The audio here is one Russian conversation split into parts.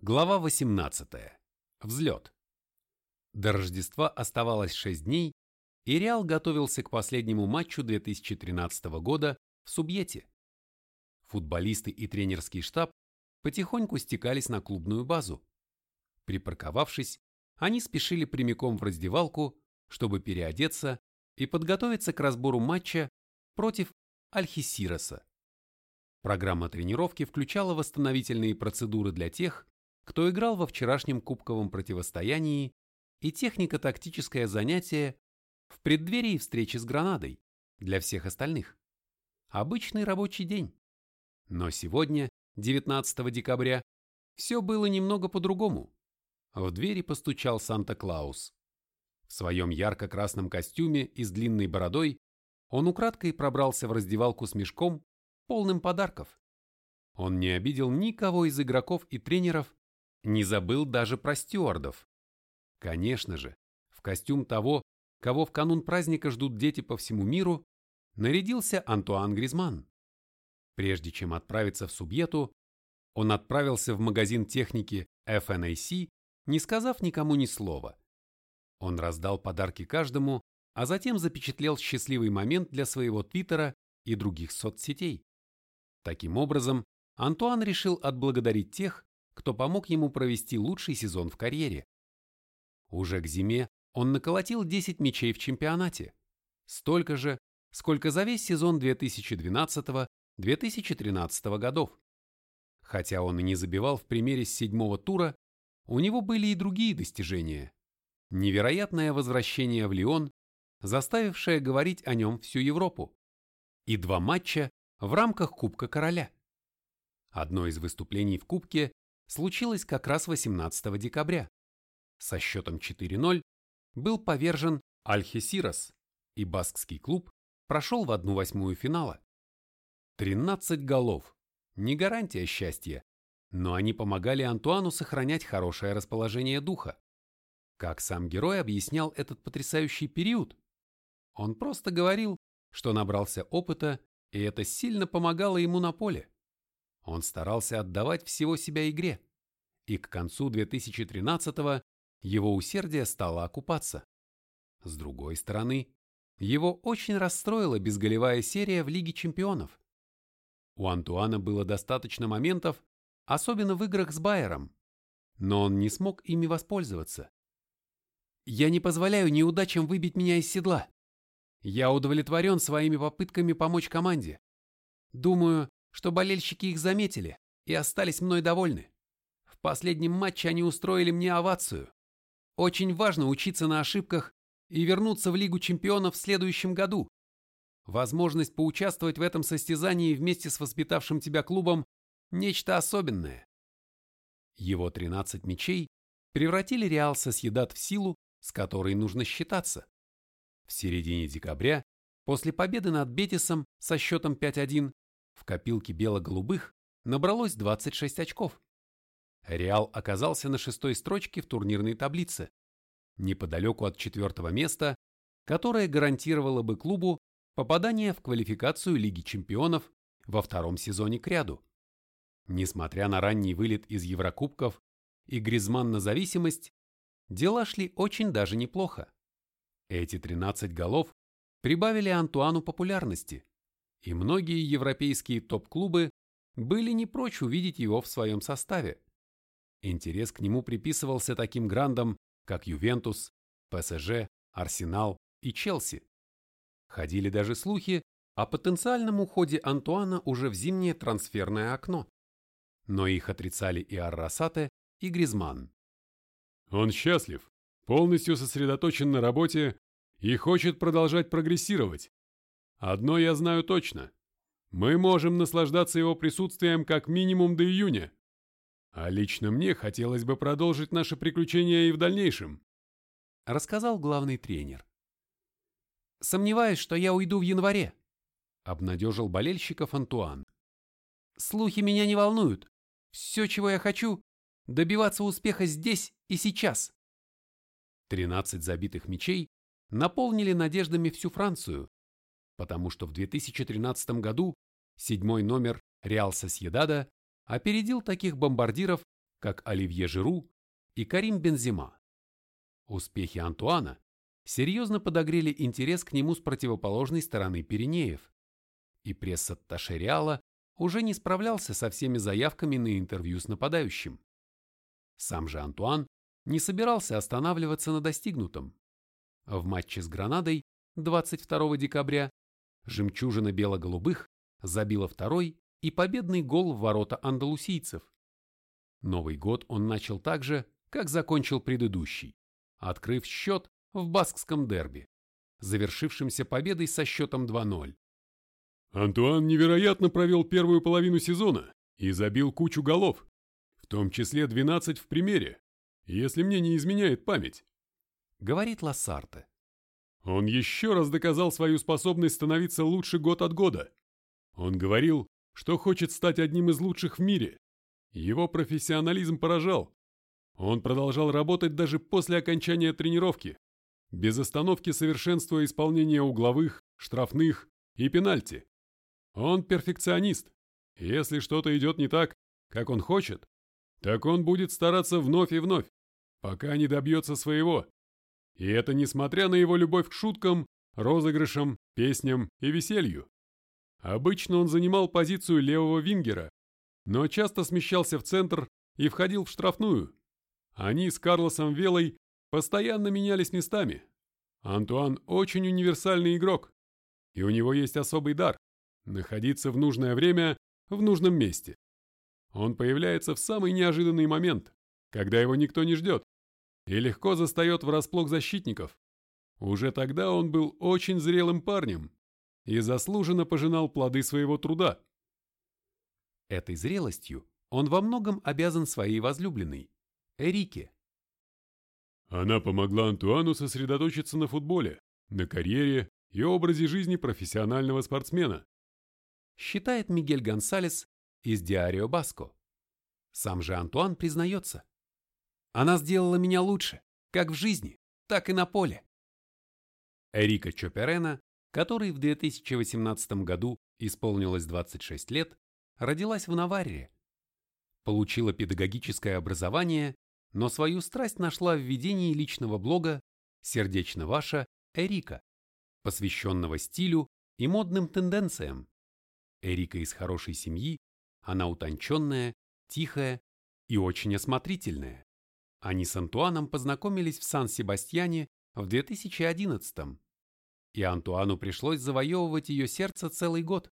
Глава 18. Взлет. До Рождества оставалось 6 дней, и Реал готовился к последнему матчу 2013 года в Субьете. Футболисты и тренерский штаб потихоньку стекались на клубную базу. Припарковавшись, они спешили прямиком в раздевалку, чтобы переодеться и подготовиться к разбору матча против Альхисироса. Программа тренировки включала восстановительные процедуры для тех, кто играл во вчерашнем кубковом противостоянии и технико-тактическое занятие в преддверии встречи с Гранадой для всех остальных. Обычный рабочий день. Но сегодня, 19 декабря, все было немного по-другому. В двери постучал Санта-Клаус. В своем ярко-красном костюме и с длинной бородой он украдкой пробрался в раздевалку с мешком, полным подарков. Он не обидел никого из игроков и тренеров, не забыл даже про стюардов. Конечно же, в костюм того, кого в канун праздника ждут дети по всему миру, нарядился Антуан Гризман. Прежде чем отправиться в Субьету, он отправился в магазин техники FNAC, не сказав никому ни слова. Он раздал подарки каждому, а затем запечатлел счастливый момент для своего твиттера и других соцсетей. Таким образом, Антуан решил отблагодарить тех, кто помог ему провести лучший сезон в карьере. Уже к зиме он наколотил 10 мячей в чемпионате, столько же, сколько за весь сезон 2012-2013 годов. Хотя он и не забивал в примере с седьмого тура, у него были и другие достижения. Невероятное возвращение в Лион, заставившее говорить о нем всю Европу, и два матча в рамках Кубка Короля. Одно из выступлений в Кубке случилось как раз 18 декабря. Со счетом 4-0 был повержен Альхесирос, и баскский клуб прошел в одну восьмую финала. 13 голов. Не гарантия счастья, но они помогали Антуану сохранять хорошее расположение духа. Как сам герой объяснял этот потрясающий период? Он просто говорил, что набрался опыта, и это сильно помогало ему на поле. Он старался отдавать всего себя игре, и к концу 2013-го его усердие стало окупаться. С другой стороны, его очень расстроила безголевая серия в Лиге чемпионов. У Антуана было достаточно моментов, особенно в играх с Байером, но он не смог ими воспользоваться. «Я не позволяю неудачам выбить меня из седла. Я удовлетворен своими попытками помочь команде. Думаю, что болельщики их заметили и остались мной довольны. В последнем матче они устроили мне овацию. Очень важно учиться на ошибках и вернуться в Лигу чемпионов в следующем году. Возможность поучаствовать в этом состязании вместе с воспитавшим тебя клубом – нечто особенное. Его 13 мячей превратили Реал Сосъедат в силу, с которой нужно считаться. В середине декабря, после победы над Бетисом со счетом 5-1, в копилке бело-голубых набралось 26 очков. Реал оказался на шестой строчке в турнирной таблице, неподалеку от четвертого места, которое гарантировало бы клубу попадание в квалификацию Лиги чемпионов во втором сезоне кряду. Несмотря на ранний вылет из Еврокубков и Гризман на зависимость, дела шли очень даже неплохо. Эти 13 голов прибавили Антуану популярности, и многие европейские топ-клубы были не прочь увидеть его в своем составе. Интерес к нему приписывался таким грандам, как Ювентус, ПСЖ, Арсенал и Челси. Ходили даже слухи о потенциальном уходе Антуана уже в зимнее трансферное окно. Но их отрицали и Аррасате, и Гризман. Он счастлив, полностью сосредоточен на работе и хочет продолжать прогрессировать. Одно я знаю точно. Мы можем наслаждаться его присутствием как минимум до июня. А лично мне хотелось бы продолжить наше приключение и в дальнейшем. Рассказал главный тренер. Сомневаюсь, что я уйду в январе. Обнадежил болельщиков Антуан. Слухи меня не волнуют. Все, чего я хочу, добиваться успеха здесь и сейчас. 13 забитых мячей наполнили надеждами всю Францию, потому что в 2013 году седьмой номер Реал Сосьедада опередил таких бомбардиров, как Оливье Жиру и Карим Бензима. Успехи Антуана серьезно подогрели интерес к нему с противоположной стороны Пиренеев, и пресс-атташе Реала уже не справлялся со всеми заявками на интервью с нападающим. Сам же Антуан не собирался останавливаться на достигнутом. В матче с Гранадой 22 декабря жемчужина бело-голубых забила второй и победный гол в ворота андалусийцев. Новый год он начал так же, как закончил предыдущий, открыв счет в баскском дерби, завершившемся победой со счетом 2-0. Антуан невероятно провел первую половину сезона и забил кучу голов, в том числе 12 в примере, если мне не изменяет память. Говорит Лассарте. Он еще раз доказал свою способность становиться лучше год от года. Он говорил, что хочет стать одним из лучших в мире. Его профессионализм поражал. Он продолжал работать даже после окончания тренировки, без остановки совершенствуя исполнение угловых, штрафных и пенальти. Он перфекционист. Если что-то идет не так, как он хочет, так он будет стараться вновь и вновь, пока не добьется своего. И это несмотря на его любовь к шуткам, розыгрышам, песням и веселью. Обычно он занимал позицию левого вингера, но часто смещался в центр и входил в штрафную. Они с Карлосом Велой постоянно менялись местами. Антуан очень универсальный игрок, и у него есть особый дар – находиться в нужное время в нужном месте. Он появляется в самый неожиданный момент, когда его никто не ждет, и легко застает врасплох защитников. Уже тогда он был очень зрелым парнем и заслуженно пожинал плоды своего труда. Этой зрелостью он во многом обязан своей возлюбленной, Эрике. Она помогла Антуану сосредоточиться на футболе, на карьере и образе жизни профессионального спортсмена. Считает Мигель Гонсалес из Диарио Баско. Сам же Антуан признается. Она сделала меня лучше, как в жизни, так и на поле. Эрика Чоперена, которой в 2018 году исполнилось 26 лет, родилась в Наварре. Получила педагогическое образование, но свою страсть нашла в ведении личного блога «Сердечно ваша Эрика», посвященного стилю и модным тенденциям. Эрика из хорошей семьи, она утонченная, тихая и очень осмотрительная. Они с Антуаном познакомились в Сан-Себастьяне в 2011 -м, и Антуану пришлось завоевывать ее сердце целый год.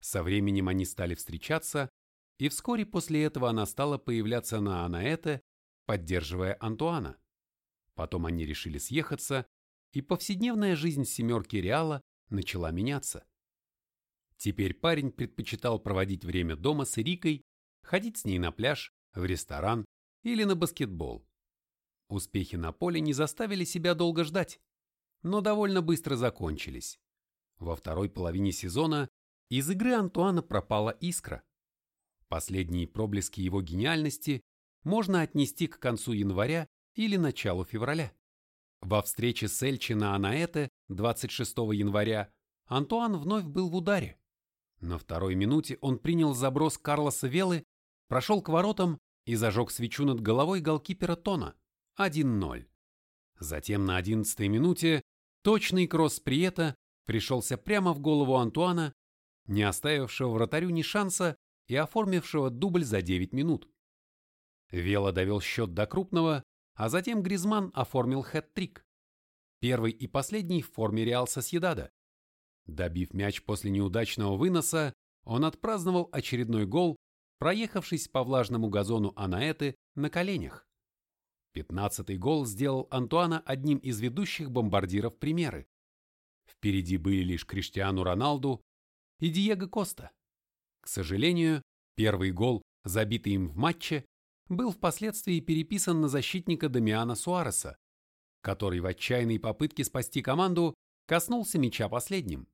Со временем они стали встречаться, и вскоре после этого она стала появляться на Анаэте, поддерживая Антуана. Потом они решили съехаться, и повседневная жизнь семерки Реала начала меняться. Теперь парень предпочитал проводить время дома с Эрикой, ходить с ней на пляж, в ресторан или на баскетбол. Успехи на поле не заставили себя долго ждать, но довольно быстро закончились. Во второй половине сезона из игры Антуана пропала искра. Последние проблески его гениальности можно отнести к концу января или началу февраля. Во встрече с Эльчи на Анаэте 26 января Антуан вновь был в ударе. На второй минуте он принял заброс Карлоса Велы, прошел к воротам и зажег свечу над головой голкипера Тона 1-0. Затем на 11 минуте точный кросс Приета пришелся прямо в голову Антуана не оставившего вратарю ни шанса и оформившего дубль за 9 минут. Вело довел счет до крупного, а затем Гризман оформил хэт-трик. Первый и последний в форме Реал Сосьедада. Добив мяч после неудачного выноса, он отпраздновал очередной гол, проехавшись по влажному газону Анаэты на коленях. Пятнадцатый гол сделал Антуана одним из ведущих бомбардиров примеры. Впереди были лишь Криштиану Роналду и Диего Коста. К сожалению, первый гол, забитый им в матче, был впоследствии переписан на защитника Дамиана Суареса, который в отчаянной попытке спасти команду коснулся мяча последним.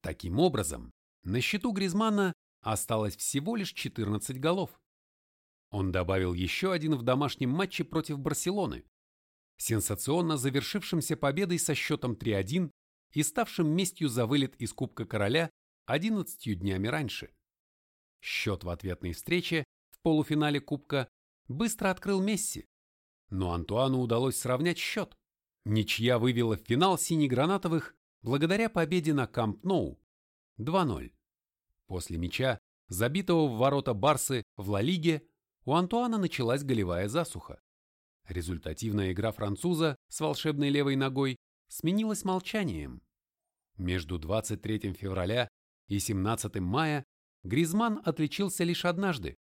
Таким образом, на счету Гризмана осталось всего лишь 14 голов. Он добавил еще один в домашнем матче против Барселоны, сенсационно завершившимся победой со счетом 3-1 и ставшим местью за вылет из Кубка Короля 11 днями раньше. Счет в ответной встрече в полуфинале Кубка быстро открыл Месси, но Антуану удалось сравнять счет. Ничья вывела в финал синегранатовых благодаря победе на Камп Ноу 2-0. После мяча, забитого в ворота Барсы в Ла Лиге, у Антуана началась голевая засуха. Результативная игра француза с волшебной левой ногой сменилась молчанием. Между 23 февраля и 17 мая Гризман отличился лишь однажды,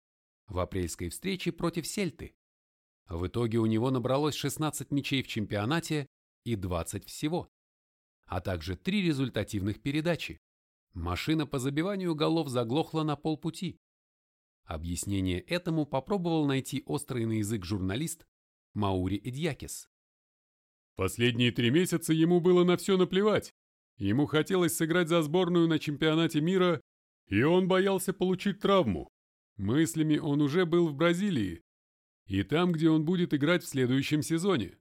в апрельской встрече против Сельты. В итоге у него набралось 16 мячей в чемпионате и 20 всего, а также три результативных передачи. Машина по забиванию голов заглохла на полпути. Объяснение этому попробовал найти острый на язык журналист Маури Эдьякис. Последние три месяца ему было на все наплевать. Ему хотелось сыграть за сборную на чемпионате мира, и он боялся получить травму. Мыслями он уже был в Бразилии, и там, где он будет играть в следующем сезоне.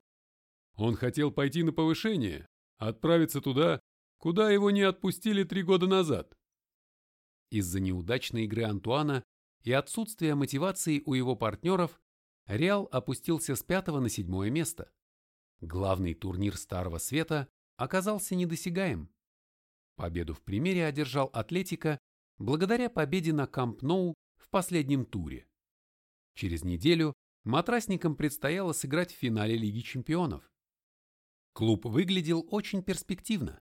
Он хотел пойти на повышение, отправиться туда, куда его не отпустили три года назад. Из-за неудачной игры Антуана и отсутствия мотивации у его партнеров Реал опустился с пятого на седьмое место. Главный турнир Старого Света оказался недосягаем. Победу в примере одержал Атлетика благодаря победе на Камп Ноу в последнем туре. Через неделю матрасникам предстояло сыграть в финале Лиги чемпионов. Клуб выглядел очень перспективно.